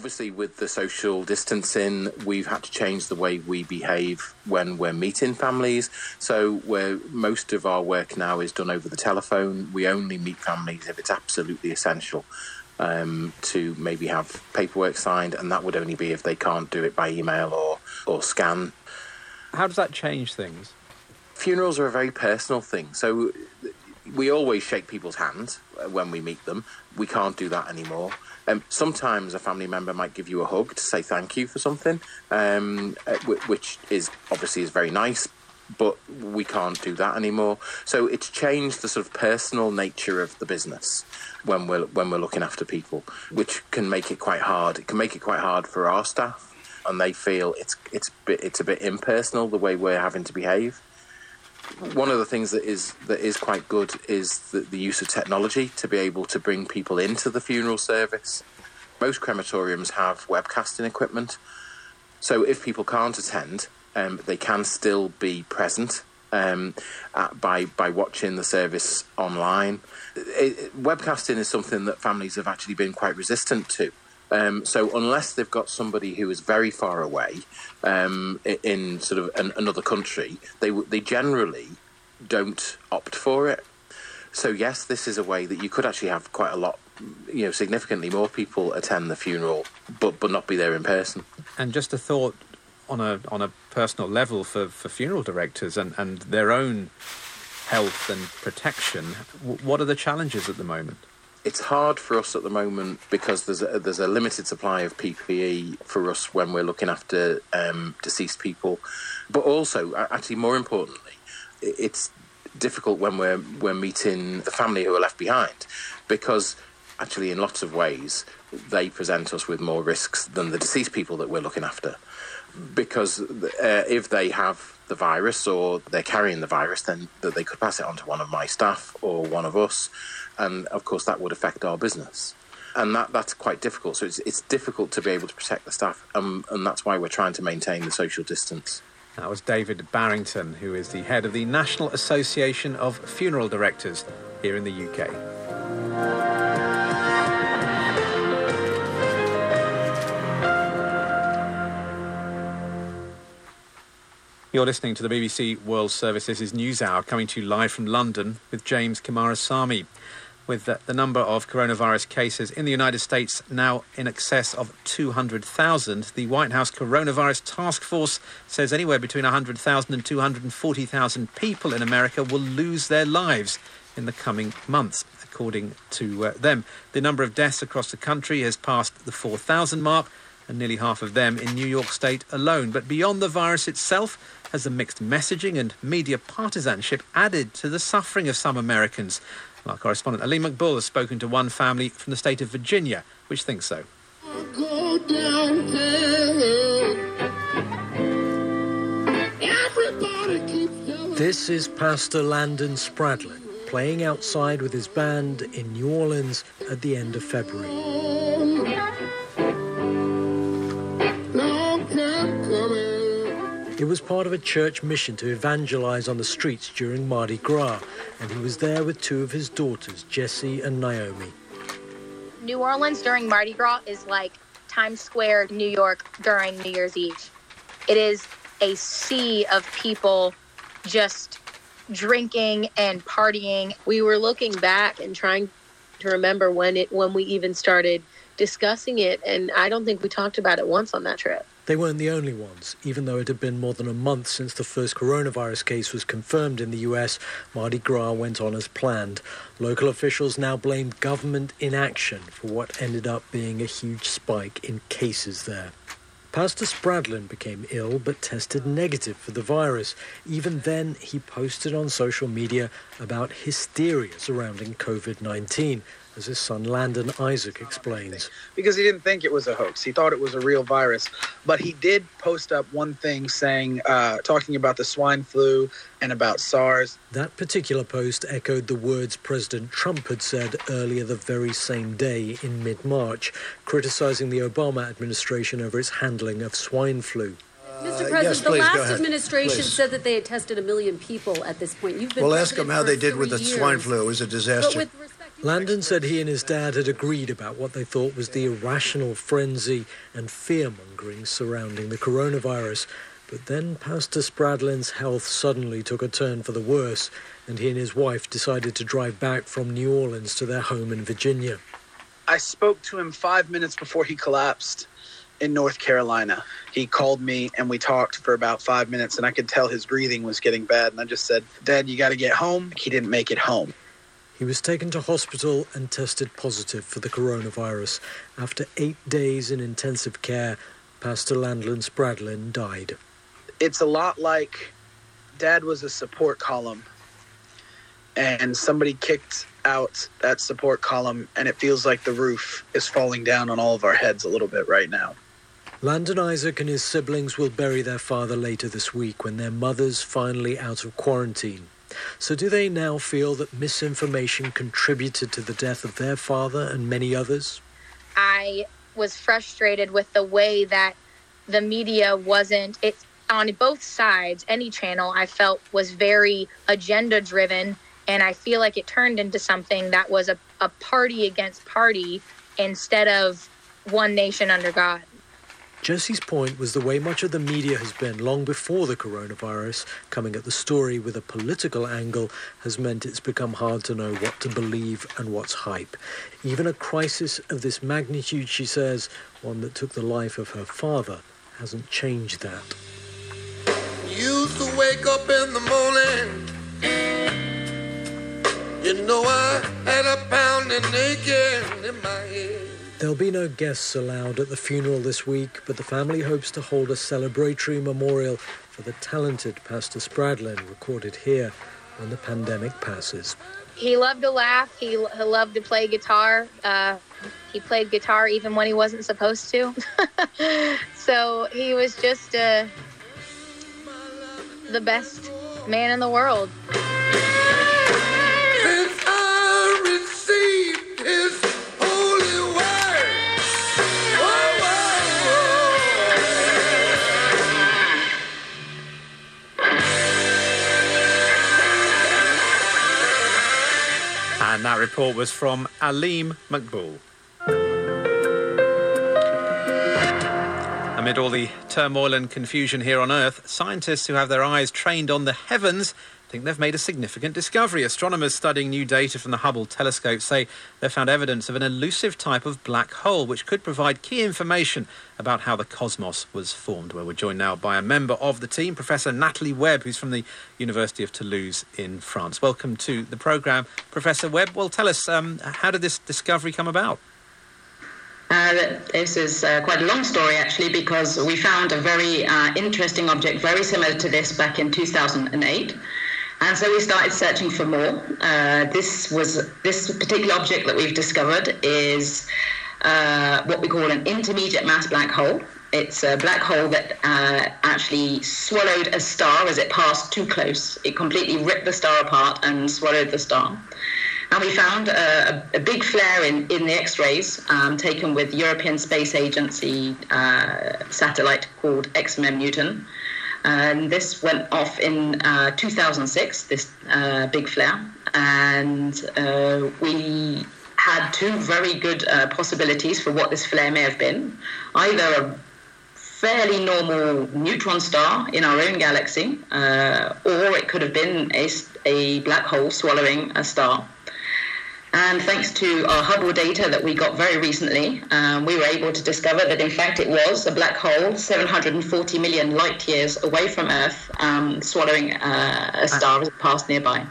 obviously, with the social distancing, we've had to change the way we behave when we're meeting families. So, where most of our work now is done over the telephone, we only meet families if it's absolutely essential. Um, to maybe have paperwork signed, and that would only be if they can't do it by email or, or scan. How does that change things? Funerals are a very personal thing. So we always shake people's hands when we meet them. We can't do that anymore. Um, sometimes a family member might give you a hug to say thank you for something, um, uh, which is obviously is very nice. But we can't do that anymore. So it's changed the sort of personal nature of the business when we're when we're looking after people, which can make it quite hard. It can make it quite hard for our staff, and they feel it's it's it's a bit impersonal the way we're having to behave one of the things that is that is quite good is the, the, use of technology to be able to bring people into the funeral service. Most crematoriums have webcasting equipment, so if people can't attend, um, they can still be present um, at, by by watching the service online. It, webcasting is something that families have actually been quite resistant to. Um, so unless they've got somebody who is very far away um, in sort of an, another country, they they generally don't opt for it. So yes, this is a way that you could actually have quite a lot, you know, significantly more people attend the funeral, but but not be there in person. And just a thought on a on a personal level for, for funeral directors and, and their own health and protection. What are the challenges at the moment? It's hard for us at the moment because there's a, there's a limited supply of PPE for us when we're looking after um, deceased people, but also actually more importantly, it's difficult when we're we're meeting the family who are left behind because actually in lots of ways they present us with more risks than the deceased people that we're looking after because uh, if they have the virus or they're carrying the virus then they could pass it on to one of my staff or one of us and of course that would affect our business. And that, that's quite difficult. So it's, it's difficult to be able to protect the staff, um, and that's why we're trying to maintain the social distance. That was David Barrington, who is the head of the National Association of Funeral Directors here in the UK. You're listening to the BBC World Services This is NewsHour coming to you live from London with James Coomarasamy with the, the, number of coronavirus cases in the United States now in excess of 200,000. The White House Coronavirus Task Force says anywhere between 100,000 and 240,000 people in America will lose their lives in the coming months. According to uh, them, the number of deaths across the country has passed the 4,000 mark, and nearly half of them in New York State alone. But beyond the virus itself, has the mixed messaging and media partisanship added to the suffering of some Americans? Our correspondent Aleem Maqbool has spoken to one family from the state of Virginia which thinks so. This is Pastor Landon Spradlin playing outside with his band in New Orleans at the end of February. It was part of a church mission to evangelize on the streets during Mardi Gras, and he was there with two of his daughters, Jessie and Naomi. New Orleans during Mardi Gras is like Times Square, New York during New Year's Eve. It is a sea of people just drinking and partying. We were looking back and trying to remember when it when we even started discussing it and I don't think we talked about it once on that trip. They weren't the only ones. Even though it had been more than a month since the first coronavirus case was confirmed in the US, Mardi Gras went on as planned. Local officials now blamed government inaction for what ended up being a huge spike in cases there. Pastor Spradlin became ill but tested negative for the virus. Even then, he posted on social media about hysteria surrounding COVID 19 as his son Landon Isaac explains. Because he didn't think it was a hoax. He thought it was a real virus. But he did post up one thing saying, uh, talking about the swine flu and about SARS. That particular post echoed the words President Trump had said earlier the very same day in mid March, criticizing the Obama administration over its handling of swine flu. Mr. President, uh, yes, the last administration please. said that they had tested a million people at this point. You've been well, ask them how they did with the years. swine flu. It was a disaster Landon said he and his dad had agreed about what they thought was the irrational frenzy and fear mongering surrounding the coronavirus. But then Pastor Spradlin's health suddenly took a turn for the worse, and he and his wife decided to drive back from New Orleans to their home in Virginia. I spoke to him five minutes before he collapsed in North Carolina. He called me and we talked for about five minutes, and I could tell his breathing was getting bad. And I just said, Dad, you got to get home. He didn't make it home. He was taken to hospital and tested positive for the coronavirus. After eight days in intensive care, Pastor Landon Spradlin died. It's a lot like Dad was a support column, and somebody kicked out that support column, and it feels like the roof is falling down on all of our heads a little bit right now. Landon Isaac and his siblings will bury their father later this week when their mother's finally out of quarantine. So, do they now feel that misinformation contributed to the death of their father and many others? I was frustrated with the way that the media wasn't it on both sides any channel i felt was very agenda driven and i feel like it turned into something that was a, a party against party instead of one nation under god Jesse's point was the way much of the media has been long before the coronavirus, coming at the story with a political angle, has meant it's become hard to know what to believe and what's hype. Even a crisis of this magnitude, she says, one that took the life of her father, hasn't changed that. Used to wake up in the morning. You know I had a pounding in my head. There'll be no guests allowed at the funeral this week, but the family hopes to hold a celebratory memorial for the talented Pastor Spradlin recorded here when the pandemic passes. He loved to laugh. He, he loved to play guitar. Uh, he played guitar even when he wasn't supposed to. so he was just uh, the best man in the world. Report was from Aleem Maqbool. Amid all the turmoil and confusion here on Earth, scientists who have their eyes trained on the heavens think they've made a significant discovery. Astronomers studying new data from the Hubble telescope say they've found evidence of an elusive type of black hole which could provide key information about how the cosmos was formed. Well, we're joined now by a member of the team, Professor Natalie Webb, who's from the University of Toulouse in France. Welcome to the programme, Professor Webb. Well, tell us, um, how did this discovery come about? Uh, this is uh, quite a long story actually because we found a very uh, interesting object very similar to this back in 2008 and so we started searching for more. Uh, this was this particular object that we've discovered is uh, what we call an intermediate mass black hole. It's a black hole that uh, actually swallowed a star as it passed too close. It completely ripped the star apart and swallowed the star. And we found a, a big flare in, in the X-rays um, taken with European Space Agency uh, satellite called XMM Newton. And this went off in uh, 2006, this uh, big flare. And uh, we had two very good uh, possibilities for what this flare may have been. Either a fairly normal neutron star in our own galaxy, uh, or it could have been a, a black hole swallowing a star. And thanks to our Hubble data that we got very recently, um, we were able to discover that in fact it was a black hole 740 million light years away from Earth, um, swallowing uh, a star as it passed nearby.